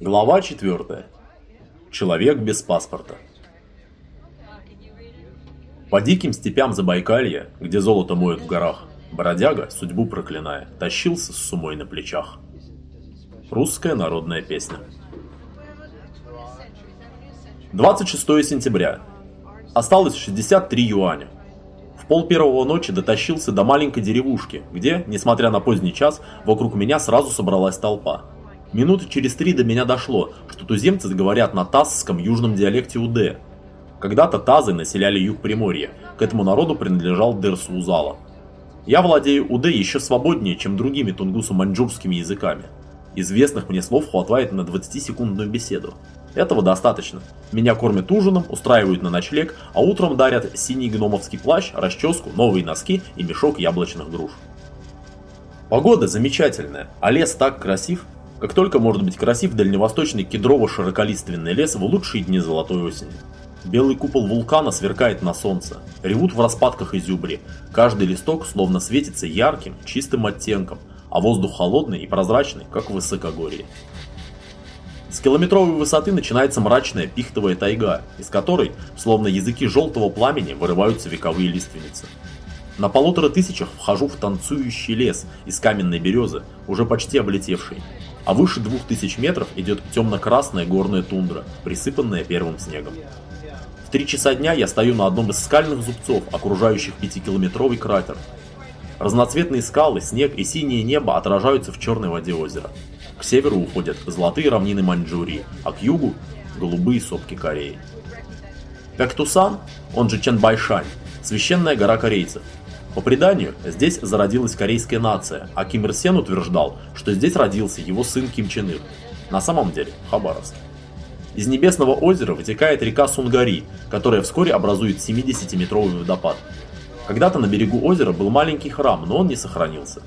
Глава 4. Человек без паспорта. По диким степям Забайкалья, где золото моют в горах, бродяга, судьбу проклиная, тащился с сумой на плечах. Русская народная песня. 26 сентября. Осталось 63 юаня. Пол первого ночи дотащился до маленькой деревушки, где, несмотря на поздний час, вокруг меня сразу собралась толпа. Минуты через три до меня дошло, что туземцы говорят на тазском южном диалекте УД. Когда-то тазы населяли юг Приморья, к этому народу принадлежал Дерсу-Узала. Я владею УД еще свободнее, чем другими тунгусо-маньчжурскими языками. Известных мне слов хватает на 20-секундную беседу. Этого достаточно. Меня кормят ужином, устраивают на ночлег, а утром дарят синий гномовский плащ, расческу, новые носки и мешок яблочных груш. Погода замечательная, а лес так красив. Как только может быть красив дальневосточный кедрово-широколиственный лес в лучшие дни золотой осени. Белый купол вулкана сверкает на солнце. Ревут в распадках изюбри. Каждый листок словно светится ярким, чистым оттенком, а воздух холодный и прозрачный, как в высокогорье. С километровой высоты начинается мрачная пихтовая тайга, из которой, словно языки желтого пламени, вырываются вековые лиственницы. На полутора тысячах вхожу в танцующий лес из каменной березы, уже почти облетевший. А выше двух тысяч метров идет темно-красная горная тундра, присыпанная первым снегом. В три часа дня я стою на одном из скальных зубцов, окружающих пятикилометровый кратер. Разноцветные скалы, снег и синее небо отражаются в черной воде озера. К северу уходят золотые равнины Маньчжурии, а к югу – голубые сопки Кореи. Пектусан, он же Чанбайшань, священная гора корейцев. По преданию, здесь зародилась корейская нация, а Ким Ир Сен утверждал, что здесь родился его сын Ким Чен Ир. На самом деле, Хабаровск. Из небесного озера вытекает река Сунгари, которая вскоре образует 70-метровый водопад. Когда-то на берегу озера был маленький храм, но он не сохранился.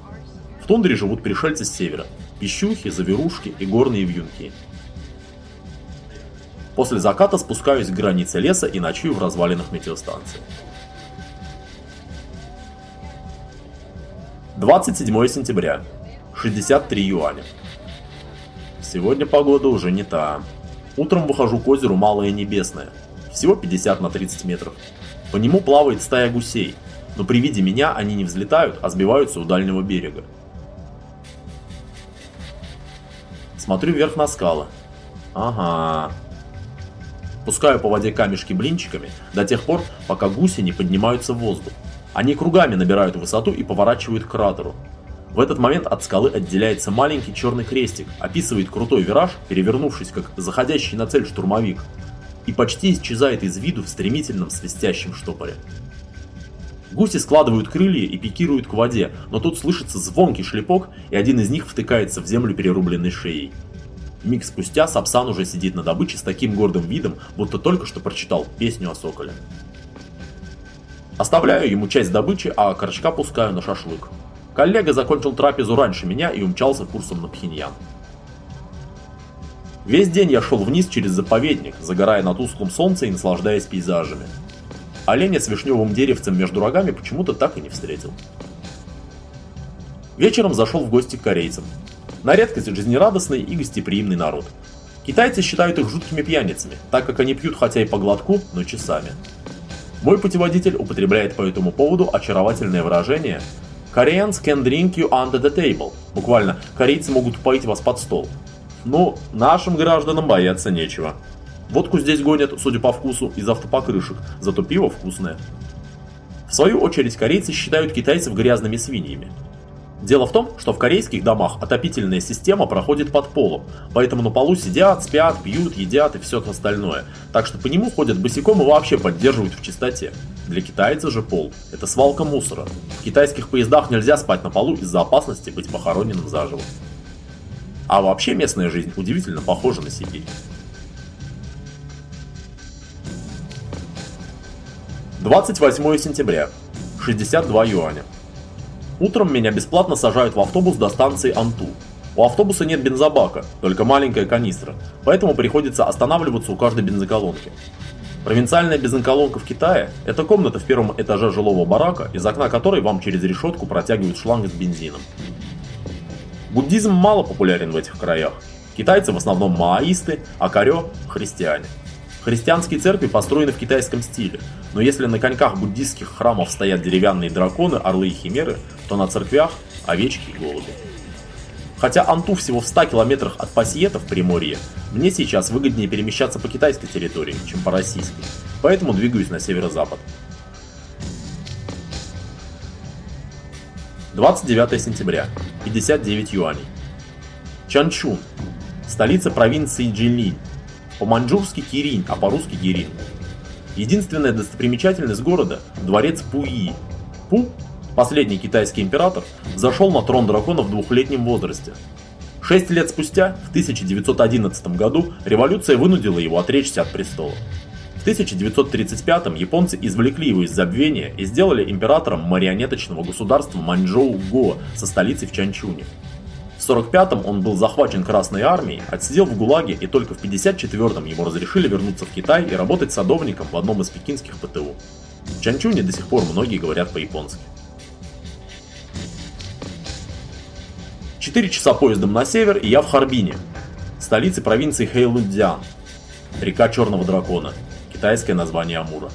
В тундре живут пришельцы с севера – пищухи, заверушки и горные вьюнки. После заката спускаюсь к границе леса и ночую в развалинах метеостанции. 27 сентября. 63 юаня. Сегодня погода уже не та. Утром выхожу к озеру Малое Небесное. Всего 50 на 30 метров. По нему плавает стая гусей, но при виде меня они не взлетают, а сбиваются у дальнего берега. Смотрю вверх на скалы. Ага. Пускаю по воде камешки блинчиками до тех пор, пока гуси не поднимаются в воздух. Они кругами набирают высоту и поворачивают к кратеру. В этот момент от скалы отделяется маленький черный крестик, описывает крутой вираж, перевернувшись как заходящий на цель штурмовик, и почти исчезает из виду в стремительном свистящем штопоре. Гуси складывают крылья и пикируют к воде, но тут слышится звонкий шлепок, и один из них втыкается в землю перерубленной шеей. Миг спустя Сапсан уже сидит на добыче с таким гордым видом, будто только что прочитал песню о соколе. Оставляю ему часть добычи, а корочка пускаю на шашлык. Коллега закончил трапезу раньше меня и умчался курсом на Пхеньян. Весь день я шел вниз через заповедник, загорая на тусклом солнце и наслаждаясь пейзажами. Оленя с вишневым деревцем между рогами почему-то так и не встретил. Вечером зашел в гости к корейцам. На редкость жизнерадостный и гостеприимный народ. Китайцы считают их жуткими пьяницами, так как они пьют хотя и по глотку, но часами. Мой путеводитель употребляет по этому поводу очаровательное выражение «Koreans can drink you under the table», буквально «корейцы могут поить вас под стол». Ну, нашим гражданам бояться нечего. Водку здесь гонят, судя по вкусу, из автопокрышек, зато пиво вкусное. В свою очередь корейцы считают китайцев грязными свиньями. Дело в том, что в корейских домах отопительная система проходит под полом, поэтому на полу сидят, спят, пьют, едят и все остальное, так что по нему ходят босиком и вообще поддерживают в чистоте. Для китайца же пол – это свалка мусора. В китайских поездах нельзя спать на полу из-за опасности быть похороненным заживо. А вообще местная жизнь удивительно похожа на Сибирь. 28 сентября. 62 юаня. Утром меня бесплатно сажают в автобус до станции Анту. У автобуса нет бензобака, только маленькая канистра, поэтому приходится останавливаться у каждой бензоколонки. Провинциальная бензоколонка в Китае – это комната в первом этаже жилого барака, из окна которой вам через решетку протягивают шланг с бензином. Буддизм мало популярен в этих краях. Китайцы в основном маоисты, а корё – христиане. Христианские церкви построены в китайском стиле, но если на коньках буддистских храмов стоят деревянные драконы, орлы и химеры, то на церквях – овечки и голуби. Хотя Анту всего в 100 километрах от Пассиета в Приморье, мне сейчас выгоднее перемещаться по китайской территории, чем по российской, поэтому двигаюсь на северо-запад. 29 сентября, 59 юаней. Чанчун, столица провинции Джинлинь, по-маньчжурски Киринь, а по-русски Гирин. Единственная достопримечательность города – дворец Пуи. Пу последний китайский император, зашел на трон дракона в двухлетнем возрасте. Шесть лет спустя, в 1911 году, революция вынудила его отречься от престола. В 1935 японцы извлекли его из забвения и сделали императором марионеточного государства Маньчжоу-Го со столицей в Чанчуне. В 1945 он был захвачен Красной армией, отсидел в ГУЛАГе и только в 1954 ему разрешили вернуться в Китай и работать садовником в одном из пекинских ПТУ. В Чанчуне до сих пор многие говорят по-японски. 4 часа поездом на север, и я в Харбине, столице провинции Хэйлунцзян. Река Черного Дракона, китайское название Амура.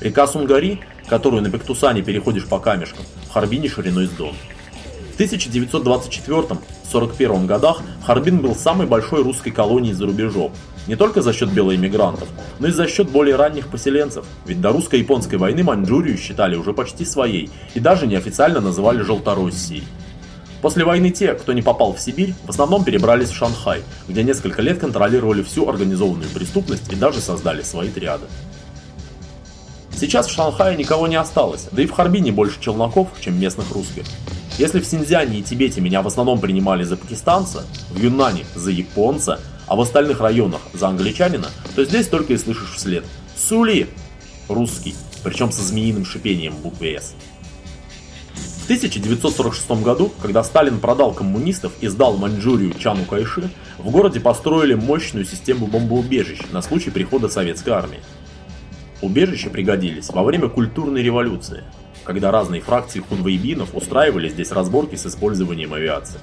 Река Сунгари, которую на Пектусане переходишь по камешкам, в Харбине шириной с Дон. В 1924-41 годах Харбин был самой большой русской колонией за рубежом, не только за счет белоэмигрантов, но и за счет более ранних поселенцев, ведь до русско-японской войны Маньчжурию считали уже почти своей и даже неофициально называли Желтороссией. После войны те, кто не попал в Сибирь, в основном перебрались в Шанхай, где несколько лет контролировали всю организованную преступность и даже создали свои триады. Сейчас в Шанхае никого не осталось, да и в Харбине больше челноков, чем местных русских. Если в Синьцзяне и Тибете меня в основном принимали за пакистанца, в Юнане за японца, а в остальных районах за англичанина, то здесь только и слышишь вслед «Сули!» русский, причем со змеиным шипением буквы «С». В 1946 году, когда Сталин продал коммунистов и сдал Маньчжурию Чану Кайши, в городе построили мощную систему бомбоубежищ на случай прихода советской армии. Убежища пригодились во время культурной революции, когда разные фракции хунвейбинов устраивали здесь разборки с использованием авиации.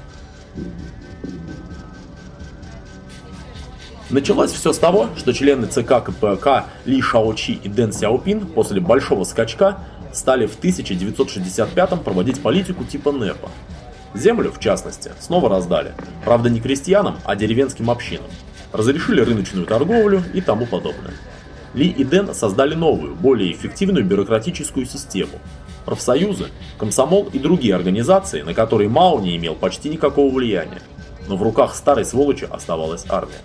Началось все с того, что члены ЦК КПК Ли Шаочи и Дэн Сяопин после большого скачка стали в 1965 проводить политику типа НЭПа. Землю, в частности, снова раздали, правда не крестьянам, а деревенским общинам. Разрешили рыночную торговлю и тому подобное. Ли и Дэн создали новую, более эффективную бюрократическую систему. Профсоюзы, комсомол и другие организации, на которые Мао не имел почти никакого влияния. Но в руках старой сволочи оставалась армия.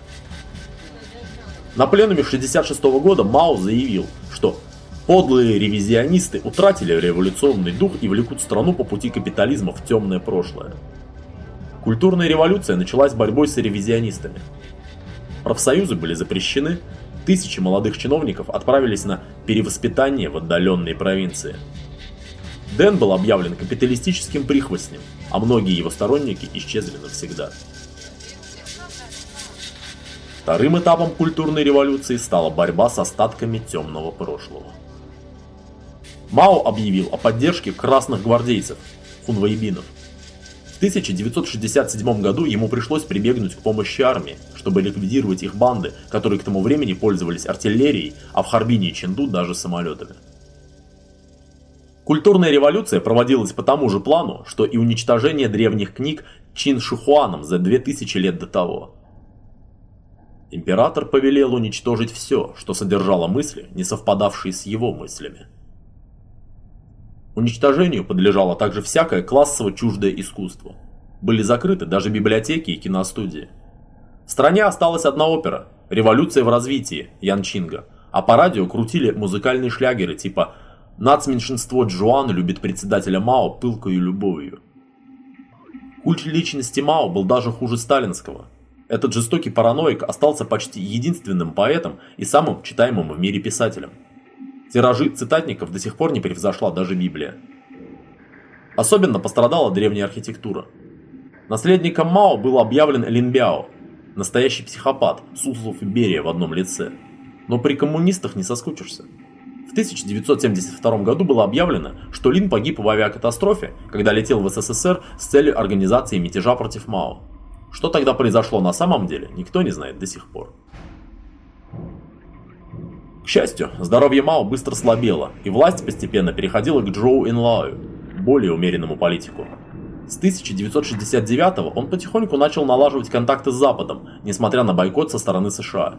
На пленуме 1966 года Мао заявил, что Подлые ревизионисты утратили революционный дух и влекут страну по пути капитализма в темное прошлое. Культурная революция началась борьбой с ревизионистами. Профсоюзы были запрещены, тысячи молодых чиновников отправились на перевоспитание в отдаленные провинции. Дэн был объявлен капиталистическим прихвостнем, а многие его сторонники исчезли навсегда. Вторым этапом культурной революции стала борьба с остатками темного прошлого. Мао объявил о поддержке красных гвардейцев, хунвейбинов. В 1967 году ему пришлось прибегнуть к помощи армии, чтобы ликвидировать их банды, которые к тому времени пользовались артиллерией, а в Харбине и Ченду даже самолетами. Культурная революция проводилась по тому же плану, что и уничтожение древних книг Чин Шихуаном за 2000 лет до того. Император повелел уничтожить все, что содержало мысли, не совпадавшие с его мыслями. Уничтожению подлежало также всякое классово чуждое искусство. Были закрыты даже библиотеки и киностудии. В стране осталась одна опера «Революция в развитии» Ян Чинга, а по радио крутили музыкальные шлягеры типа «Нацменьшинство Джоан любит председателя Мао пылкою любовью». Культ личности Мао был даже хуже сталинского. Этот жестокий параноик остался почти единственным поэтом и самым читаемым в мире писателем – Тиражи цитатников до сих пор не превзошла даже Библия. Особенно пострадала древняя архитектура. Наследником Мао был объявлен Лин Бяо, настоящий психопат, Суслов и Берия в одном лице. Но при коммунистах не соскучишься. В 1972 году было объявлено, что Лин погиб в авиакатастрофе, когда летел в СССР с целью организации мятежа против Мао. Что тогда произошло на самом деле, никто не знает до сих пор. К счастью, здоровье Мао быстро слабело, и власть постепенно переходила к Джоу Инлаю, более умеренному политику. С 1969 он потихоньку начал налаживать контакты с Западом, несмотря на бойкот со стороны США.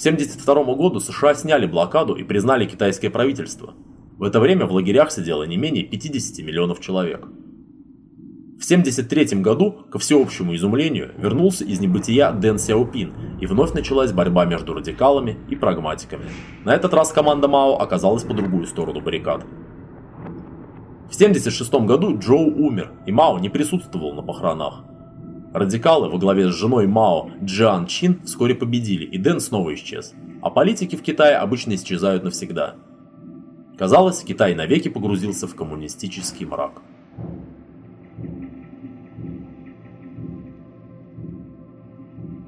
К 1972 году США сняли блокаду и признали китайское правительство. В это время в лагерях сидело не менее 50 миллионов человек. В 1973 году, ко всеобщему изумлению, вернулся из небытия Дэн Сяопин, и вновь началась борьба между радикалами и прагматиками. На этот раз команда Мао оказалась по другую сторону баррикад. В 1976 году Джоу умер, и Мао не присутствовал на похоронах. Радикалы во главе с женой Мао Джиан Чин вскоре победили, и Дэн снова исчез. А политики в Китае обычно исчезают навсегда. Казалось, Китай навеки погрузился в коммунистический мрак.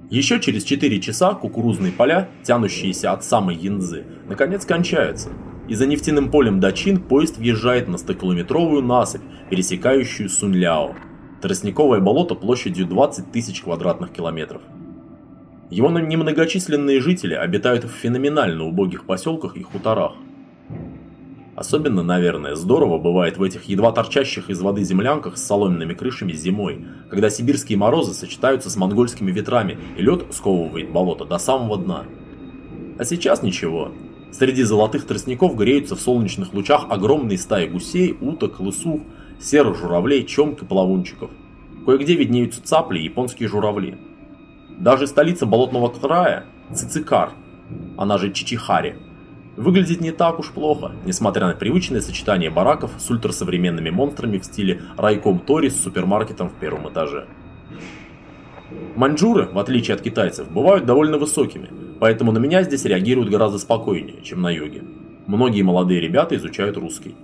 Еще через 4 часа кукурузные поля, тянущиеся от самой Янзы, наконец кончаются. И за нефтяным полем Дачин поезд въезжает на 100-километровую насыпь, пересекающую Сунляо. Тростниковое болото площадью 20 тысяч квадратных километров. Его немногочисленные жители обитают в феноменально убогих поселках и хуторах. Особенно, наверное, здорово бывает в этих едва торчащих из воды землянках с соломенными крышами зимой, когда сибирские морозы сочетаются с монгольскими ветрами и лед сковывает болото до самого дна. А сейчас ничего. Среди золотых тростников греются в солнечных лучах огромные стаи гусей, уток, лысух, серых журавлей, чомк и плавунчиков. Кое-где виднеются цапли и японские журавли. Даже столица болотного края, Цицикар, она же Чичихари, Выглядит не так уж плохо, несмотря на привычное сочетание бараков с ультрасовременными монстрами в стиле Райком Тори с супермаркетом в первом этаже. Маньчжуры, в отличие от китайцев, бывают довольно высокими, поэтому на меня здесь реагируют гораздо спокойнее, чем на юге. Многие молодые ребята изучают русский.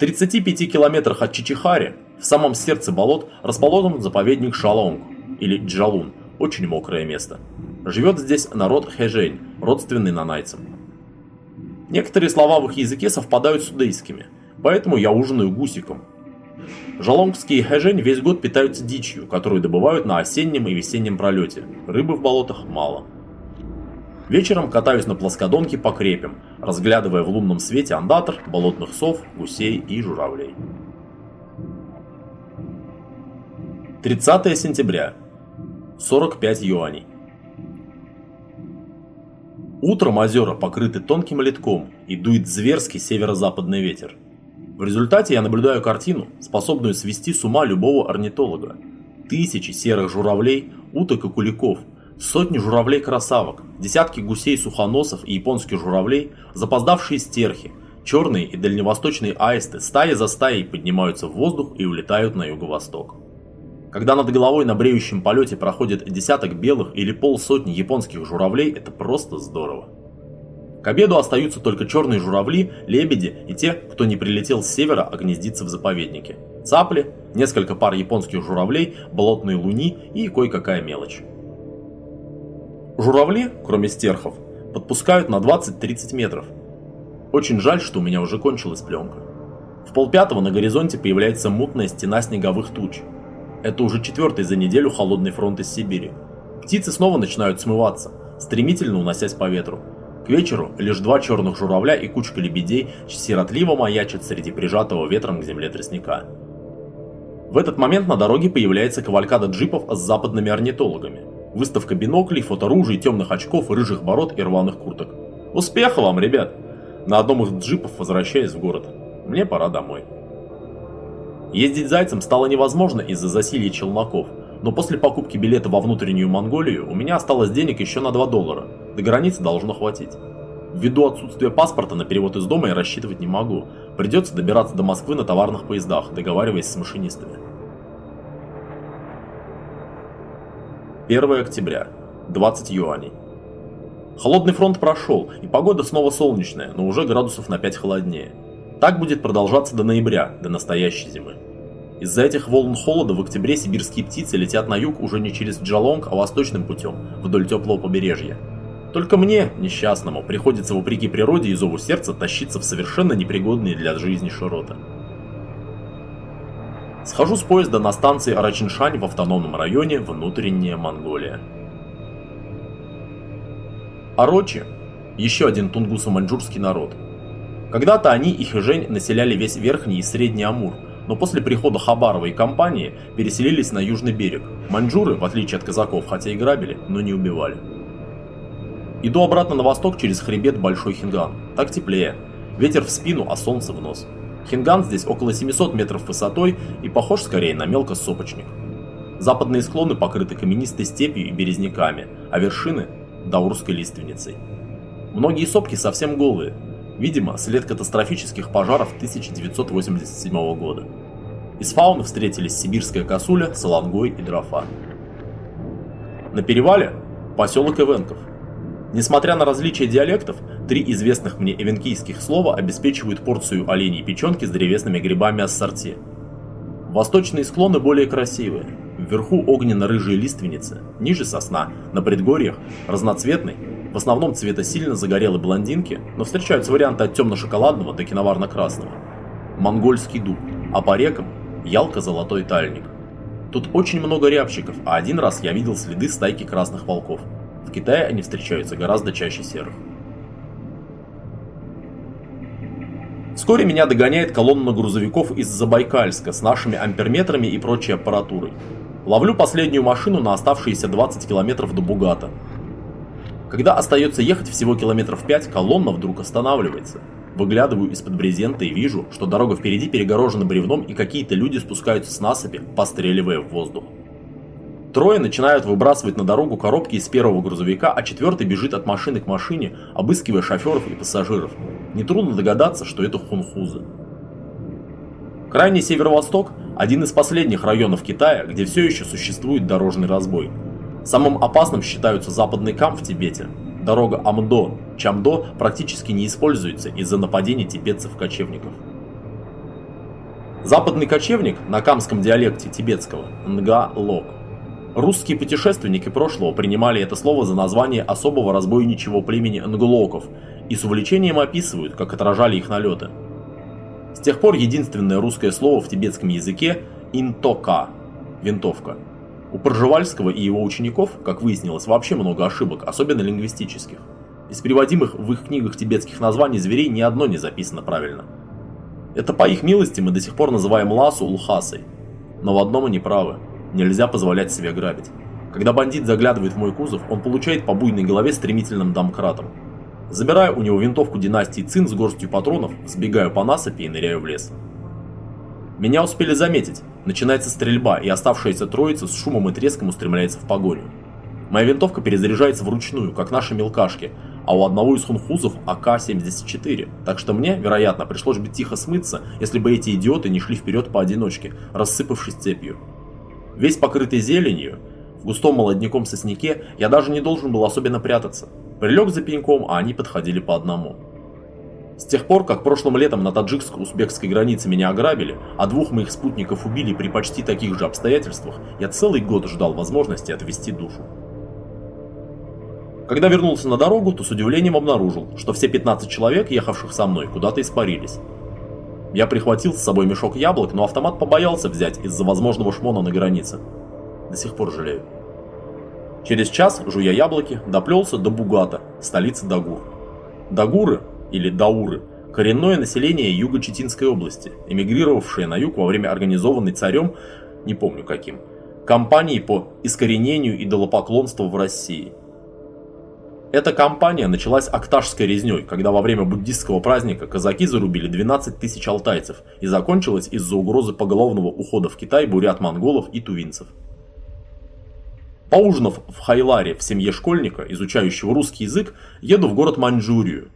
В 35 километрах от Чичихари, в самом сердце болот, расположен заповедник Шалонг, или Джалун, очень мокрое место. Живет здесь народ Хэжень, родственный нанайцам. Некоторые слова в их языке совпадают с удейскими, поэтому я ужинаю гусиком. Жалонгские хэжень весь год питаются дичью, которую добывают на осеннем и весеннем пролете. Рыбы в болотах мало. Вечером катаюсь на плоскодонке по крепям, разглядывая в лунном свете андатор, болотных сов, гусей и журавлей. 30 сентября. 45 юаней. Утром озера покрыты тонким литком и дует зверский северо-западный ветер. В результате я наблюдаю картину, способную свести с ума любого орнитолога. Тысячи серых журавлей, уток и куликов, сотни журавлей-красавок, десятки гусей-сухоносов и японских журавлей, запоздавшие стерхи, черные и дальневосточные аисты стаи за стаей поднимаются в воздух и улетают на юго-восток. Когда над головой на бреющем полете проходит десяток белых или полсотни японских журавлей, это просто здорово. К обеду остаются только черные журавли, лебеди и те, кто не прилетел с севера, а гнездится в заповеднике. Цапли, несколько пар японских журавлей, болотные луни и кое-какая мелочь. Журавли, кроме стерхов, подпускают на 20-30 метров. Очень жаль, что у меня уже кончилась пленка. В полпятого на горизонте появляется мутная стена снеговых туч. Это уже четвертый за неделю холодный фронт из Сибири. Птицы снова начинают смываться, стремительно уносясь по ветру. К вечеру лишь два черных журавля и кучка лебедей сиротливо маячат среди прижатого ветром к земле тростника. В этот момент на дороге появляется кавалькада джипов с западными орнитологами. Выставка биноклей, фоторужей, темных очков, рыжих бород и рваных курток. Успеха вам, ребят! На одном из джипов возвращаюсь в город. Мне пора домой. Ездить зайцем стало невозможно из-за засилья челноков, но после покупки билета во внутреннюю Монголию у меня осталось денег еще на 2 доллара. До границы должно хватить. Ввиду отсутствия паспорта на перевод из дома я рассчитывать не могу. Придется добираться до Москвы на товарных поездах, договариваясь с машинистами. 1 октября. 20 юаней. Холодный фронт прошел, и погода снова солнечная, но уже градусов на 5 холоднее. Так будет продолжаться до ноября, до настоящей зимы. Из-за этих волн холода в октябре сибирские птицы летят на юг уже не через Джалонг, а восточным путем, вдоль теплого побережья. Только мне, несчастному, приходится вопреки природе и зову сердца тащиться в совершенно непригодные для жизни широты. Схожу с поезда на станции Арачиншань в автономном районе Внутренняя Монголия. Орочи – еще один тунгусо-маньчжурский народ. Когда-то они и хижень населяли весь Верхний и Средний Амур – но после прихода Хабарова и компании переселились на южный берег. Маньчжуры, в отличие от казаков, хотя и грабили, но не убивали. Иду обратно на восток через хребет Большой Хинган. Так теплее. Ветер в спину, а солнце в нос. Хинган здесь около 700 метров высотой и похож скорее на мелкосопочник. Западные склоны покрыты каменистой степью и березняками, а вершины – даурской лиственницей. Многие сопки совсем голые, видимо, след катастрофических пожаров 1987 года. Из фауны встретились сибирская косуля, салангой и дрофа. На перевале – поселок Ивенков. Несмотря на различия диалектов, три известных мне эвенкийских слова обеспечивают порцию оленей печенки с древесными грибами ассорти. Восточные склоны более красивые. Вверху огненно-рыжие лиственницы, ниже сосна, на предгорьях разноцветный, в основном цвета сильно загорелой блондинки, но встречаются варианты от темно-шоколадного до киноварно-красного. Монгольский дуб, а по рекам ялко-золотой тальник. Тут очень много рябчиков, а один раз я видел следы стайки красных волков. В Китае они встречаются гораздо чаще серых. Вскоре меня догоняет колонна грузовиков из Забайкальска с нашими амперметрами и прочей аппаратурой. Ловлю последнюю машину на оставшиеся 20 километров до Бугата. Когда остается ехать всего километров 5, колонна вдруг останавливается. Выглядываю из-под брезента и вижу, что дорога впереди перегорожена бревном и какие-то люди спускаются с насыпи, постреливая в воздух. Трое начинают выбрасывать на дорогу коробки из первого грузовика, а четвертый бежит от машины к машине, обыскивая шоферов и пассажиров. Нетрудно догадаться, что это хунхузы. Крайний северо-восток – один из последних районов Китая, где все еще существует дорожный разбой. Самым опасным считаются западный Кам в Тибете, Дорога Амдо, Чамдо практически не используется из-за нападений тибетцев-кочевников. Западный кочевник на камском диалекте тибетского – Нга-Лок. Русские путешественники прошлого принимали это слово за название особого разбойничьего племени нглоков и с увлечением описывают, как отражали их налеты. С тех пор единственное русское слово в тибетском языке – интока – винтовка – у Пржевальского и его учеников, как выяснилось, вообще много ошибок, особенно лингвистических. Из приводимых в их книгах тибетских названий зверей ни одно не записано правильно. Это по их милости мы до сих пор называем ласу лхасой. Но в одном они правы. Нельзя позволять себе грабить. Когда бандит заглядывает в мой кузов, он получает по буйной голове стремительным домкратом. Забираю у него винтовку династии Цин с горстью патронов, сбегаю по насыпи и ныряю в лес. Меня успели заметить. Начинается стрельба, и оставшаяся троица с шумом и треском устремляется в погоню. Моя винтовка перезаряжается вручную, как наши мелкашки, а у одного из хунхузов АК-74, так что мне, вероятно, пришлось бы тихо смыться, если бы эти идиоты не шли вперед поодиночке, рассыпавшись цепью. Весь покрытый зеленью, в густом молодняком сосняке, я даже не должен был особенно прятаться. Прилег за пеньком, а они подходили по одному. С тех пор, как прошлым летом на таджикско-узбекской границе меня ограбили, а двух моих спутников убили при почти таких же обстоятельствах, я целый год ждал возможности отвести душу. Когда вернулся на дорогу, то с удивлением обнаружил, что все 15 человек, ехавших со мной, куда-то испарились. Я прихватил с собой мешок яблок, но автомат побоялся взять из-за возможного шмона на границе. До сих пор жалею. Через час, жуя яблоки, доплелся до Бугата, столицы Дагур. Дагуры или дауры, коренное население Юго-Читинской области, эмигрировавшее на юг во время организованной царем, не помню каким, кампании по искоренению идолопоклонства в России. Эта кампания началась Акташской резней, когда во время буддистского праздника казаки зарубили 12 тысяч алтайцев и закончилась из-за угрозы поголовного ухода в Китай бурят-монголов и тувинцев. Поужинав в Хайларе в семье школьника, изучающего русский язык, еду в город Маньчжурию,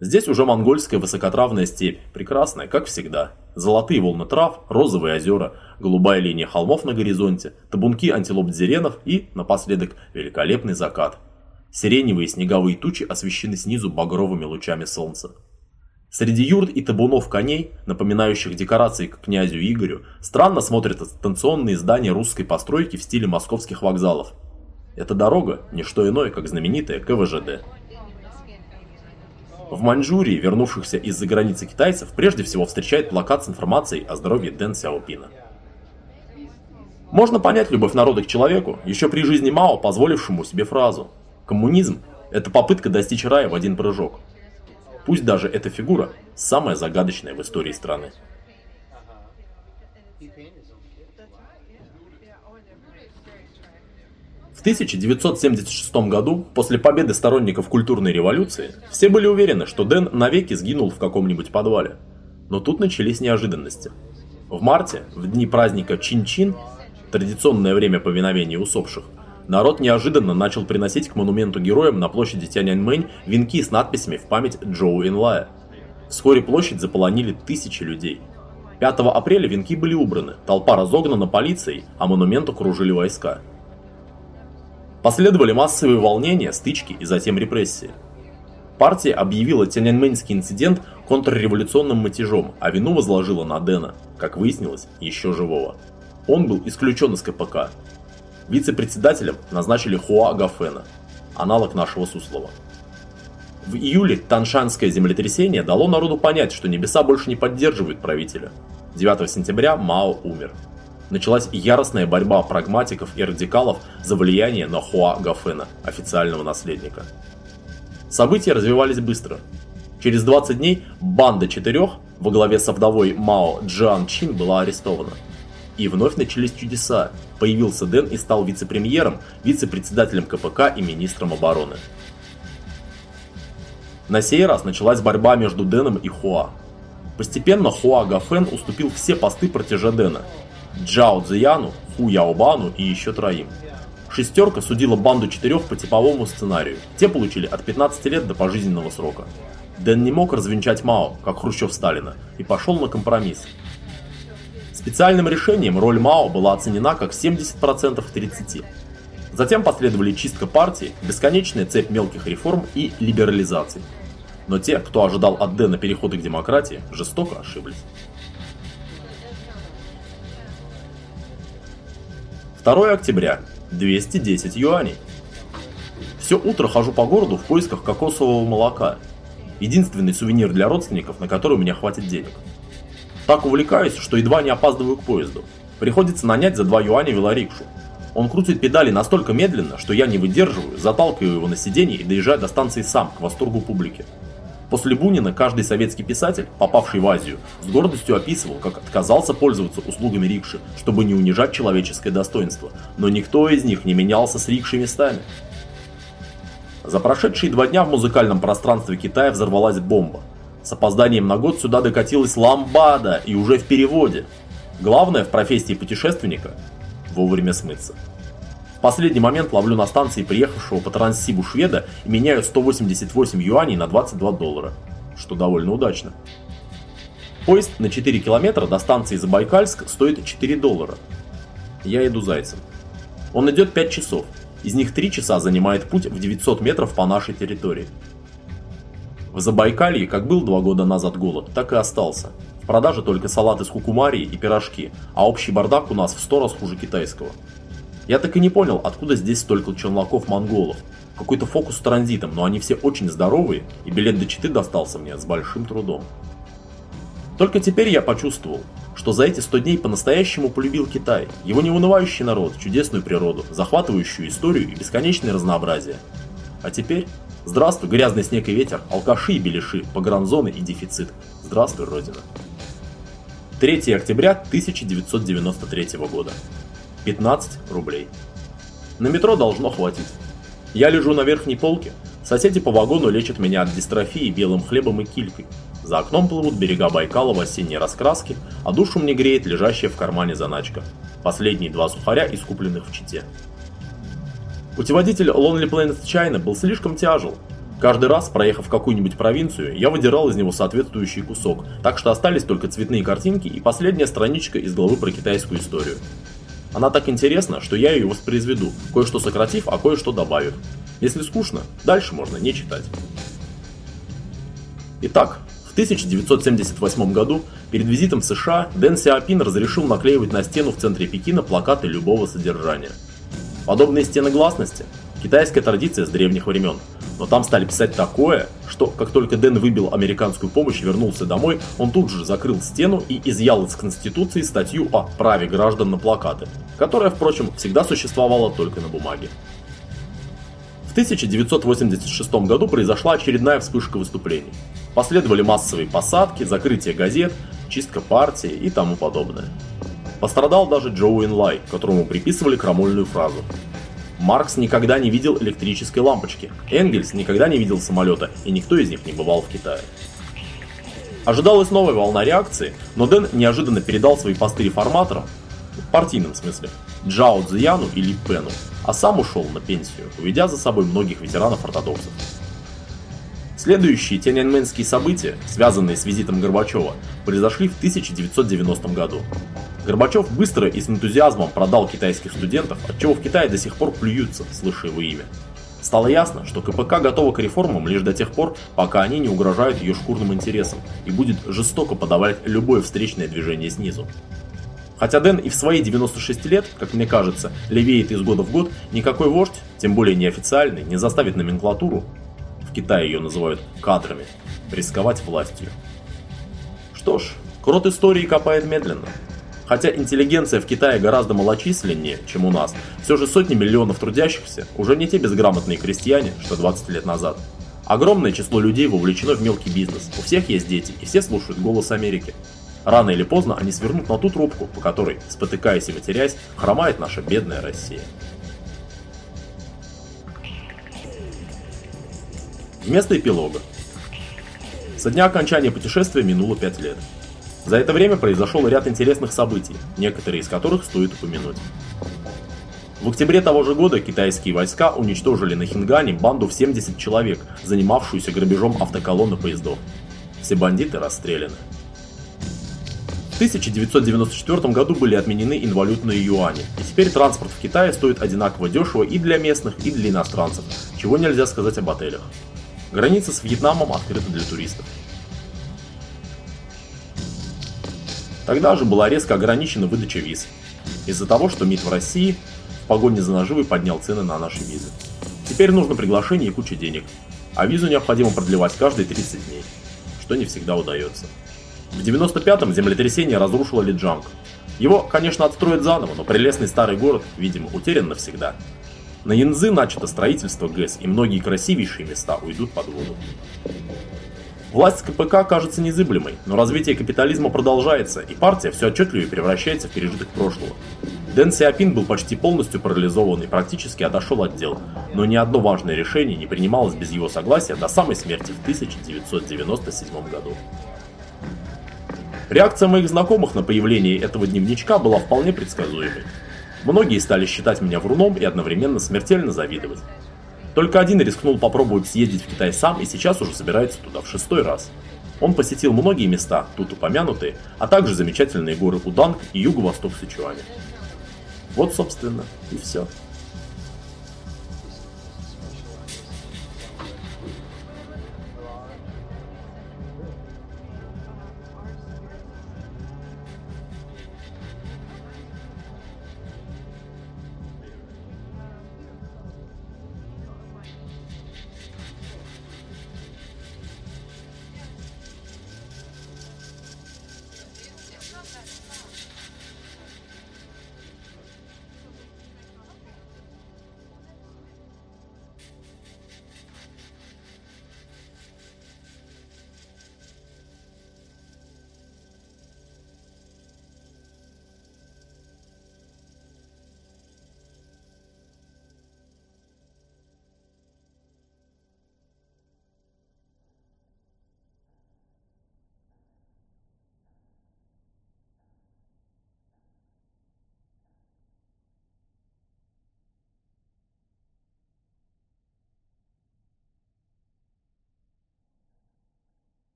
Здесь уже монгольская высокотравная степь, прекрасная, как всегда. Золотые волны трав, розовые озера, голубая линия холмов на горизонте, табунки антилоп-дзеренов и, напоследок, великолепный закат. Сиреневые снеговые тучи освещены снизу багровыми лучами солнца. Среди юрт и табунов коней, напоминающих декорации к князю Игорю, странно смотрят станционные здания русской постройки в стиле московских вокзалов. Эта дорога – не что иное, как знаменитая КВЖД. В Маньчжурии, вернувшихся из-за границы китайцев, прежде всего встречает плакат с информацией о здоровье Дэн Сяопина. Можно понять любовь народа к человеку, еще при жизни Мао, позволившему себе фразу «Коммунизм – это попытка достичь рая в один прыжок». Пусть даже эта фигура самая загадочная в истории страны. В 1976 году, после победы сторонников культурной революции, все были уверены, что Дэн навеки сгинул в каком-нибудь подвале. Но тут начались неожиданности. В марте, в дни праздника Чин-Чин, традиционное время повиновения усопших, народ неожиданно начал приносить к монументу героям на площади Тяньаньмэнь венки с надписями в память Джоу Инлая. Вскоре площадь заполонили тысячи людей. 5 апреля венки были убраны, толпа разогнана полицией, а монумент окружили войска. Последовали массовые волнения, стычки и затем репрессии. Партия объявила Тяньаньмэньский инцидент контрреволюционным мятежом, а вину возложила на Дэна, как выяснилось, еще живого. Он был исключен из КПК, Вице-председателем назначили Хуа Гафена, аналог нашего Суслова. В июле Таншанское землетрясение дало народу понять, что небеса больше не поддерживают правителя. 9 сентября Мао умер. Началась яростная борьба прагматиков и радикалов за влияние на Хуа Гафена, официального наследника. События развивались быстро. Через 20 дней банда четырех во главе со вдовой Мао Джан Чин была арестована. И вновь начались чудеса. Появился Дэн и стал вице-премьером, вице-председателем КПК и министром обороны. На сей раз началась борьба между Дэном и Хуа. Постепенно Хуа Гафен уступил все посты протяжа Дэна. Джао Цзияну, Ху Яобану и еще троим. Шестерка судила банду четырех по типовому сценарию. Те получили от 15 лет до пожизненного срока. Дэн не мог развенчать Мао, как Хрущев Сталина, и пошел на компромисс. Специальным решением роль Мао была оценена как 70% к 30%. Затем последовали чистка партии, бесконечная цепь мелких реформ и либерализаций. Но те, кто ожидал от Дэна перехода к демократии, жестоко ошиблись. 2 октября. 210 юаней. Все утро хожу по городу в поисках кокосового молока. Единственный сувенир для родственников, на который у меня хватит денег. Так увлекаюсь, что едва не опаздываю к поезду. Приходится нанять за 2 юаня велорикшу. Он крутит педали настолько медленно, что я не выдерживаю, заталкиваю его на сиденье и доезжаю до станции сам, к восторгу публики. После Бунина каждый советский писатель, попавший в Азию, с гордостью описывал, как отказался пользоваться услугами рикши, чтобы не унижать человеческое достоинство, но никто из них не менялся с рикшей местами. За прошедшие два дня в музыкальном пространстве Китая взорвалась бомба. С опозданием на год сюда докатилась ламбада и уже в переводе. Главное в профессии путешественника – вовремя смыться. В последний момент ловлю на станции приехавшего по транссибу шведа и меняю 188 юаней на 22 доллара, что довольно удачно. Поезд на 4 километра до станции Забайкальск стоит 4 доллара. Я иду зайцем. Он идет 5 часов, из них 3 часа занимает путь в 900 метров по нашей территории. В Забайкалье, как был два года назад голод, так и остался. В продаже только салат из кукумарии и пирожки, а общий бардак у нас в сто раз хуже китайского. Я так и не понял, откуда здесь столько челноков-монголов. Какой-то фокус с транзитом, но они все очень здоровые, и билет до Читы достался мне с большим трудом. Только теперь я почувствовал, что за эти 100 дней по-настоящему полюбил Китай, его неунывающий народ, чудесную природу, захватывающую историю и бесконечное разнообразие. А теперь Здравствуй, грязный снег и ветер, алкаши и беляши, погранзоны и дефицит. Здравствуй, Родина. 3 октября 1993 года. 15 рублей. На метро должно хватить. Я лежу на верхней полке, соседи по вагону лечат меня от дистрофии белым хлебом и килькой. За окном плывут берега Байкала в осенней раскраске, а душу мне греет лежащая в кармане заначка. Последние два сухаря, искупленных в Чите. Путеводитель Lonely Planet China был слишком тяжел. Каждый раз, проехав какую-нибудь провинцию, я выдирал из него соответствующий кусок, так что остались только цветные картинки и последняя страничка из главы про китайскую историю. Она так интересна, что я ее воспроизведу, кое-что сократив, а кое-что добавив. Если скучно, дальше можно не читать. Итак, В 1978 году перед визитом в США Дэн Сиапин разрешил наклеивать на стену в центре Пекина плакаты любого содержания. Подобные стены гласности – китайская традиция с древних времен, но там стали писать такое, что как только Дэн выбил американскую помощь и вернулся домой, он тут же закрыл стену и изъял из Конституции статью о праве граждан на плакаты, которая, впрочем, всегда существовала только на бумаге. В 1986 году произошла очередная вспышка выступлений. Последовали массовые посадки, закрытие газет, чистка партии и тому подобное. Пострадал даже Джоу Инлай, которому приписывали крамольную фразу. Маркс никогда не видел электрической лампочки, Энгельс никогда не видел самолета, и никто из них не бывал в Китае. Ожидалась новая волна реакции, но Дэн неожиданно передал свои посты реформаторам, в партийном смысле, Джао Цзияну и Ли Пену, а сам ушел на пенсию, уведя за собой многих ветеранов-ортодоксов. Следующие тяньаньмэнские события, связанные с визитом Горбачева, произошли в 1990 году. Горбачев быстро и с энтузиазмом продал китайских студентов, от чего в Китае до сих пор плюются, слыша его имя. Стало ясно, что КПК готова к реформам лишь до тех пор, пока они не угрожают ее шкурным интересам и будет жестоко подавать любое встречное движение снизу. Хотя Дэн и в свои 96 лет, как мне кажется, левеет из года в год, никакой вождь, тем более неофициальный, не заставит номенклатуру, в Китае ее называют кадрами, рисковать властью. Что ж, крот истории копает медленно. Хотя интеллигенция в Китае гораздо малочисленнее, чем у нас, все же сотни миллионов трудящихся уже не те безграмотные крестьяне, что 20 лет назад. Огромное число людей вовлечено в мелкий бизнес, у всех есть дети, и все слушают голос Америки. Рано или поздно они свернут на ту трубку, по которой, спотыкаясь и матерясь, хромает наша бедная Россия. Вместо эпилога. Со дня окончания путешествия минуло 5 лет. За это время произошел ряд интересных событий, некоторые из которых стоит упомянуть. В октябре того же года китайские войска уничтожили на Хингане банду в 70 человек, занимавшуюся грабежом автоколонны поездов. Все бандиты расстреляны. В 1994 году были отменены инвалютные юани, и теперь транспорт в Китае стоит одинаково дешево и для местных, и для иностранцев, чего нельзя сказать об отелях. Граница с Вьетнамом открыта для туристов. Тогда же была резко ограничена выдача виз, из-за того, что МИД в России в погоне за наживой поднял цены на наши визы. Теперь нужно приглашение и куча денег, а визу необходимо продлевать каждые 30 дней, что не всегда удается. В 95-м землетрясение разрушило Лиджанг. Его, конечно, отстроят заново, но прелестный старый город, видимо, утерян навсегда. На Янзы начато строительство ГЭС, и многие красивейшие места уйдут под воду. Власть КПК кажется незыблемой, но развитие капитализма продолжается, и партия все отчетливее превращается в пережиток прошлого. Дэн Сиапин был почти полностью парализован и практически отошел от дел, но ни одно важное решение не принималось без его согласия до самой смерти в 1997 году. Реакция моих знакомых на появление этого дневничка была вполне предсказуемой. Многие стали считать меня вруном и одновременно смертельно завидовать. Только один рискнул попробовать съездить в Китай сам и сейчас уже собирается туда в шестой раз. Он посетил многие места, тут упомянутые, а также замечательные горы Уданг и юго-восток Сычуаня. Вот, собственно, и все.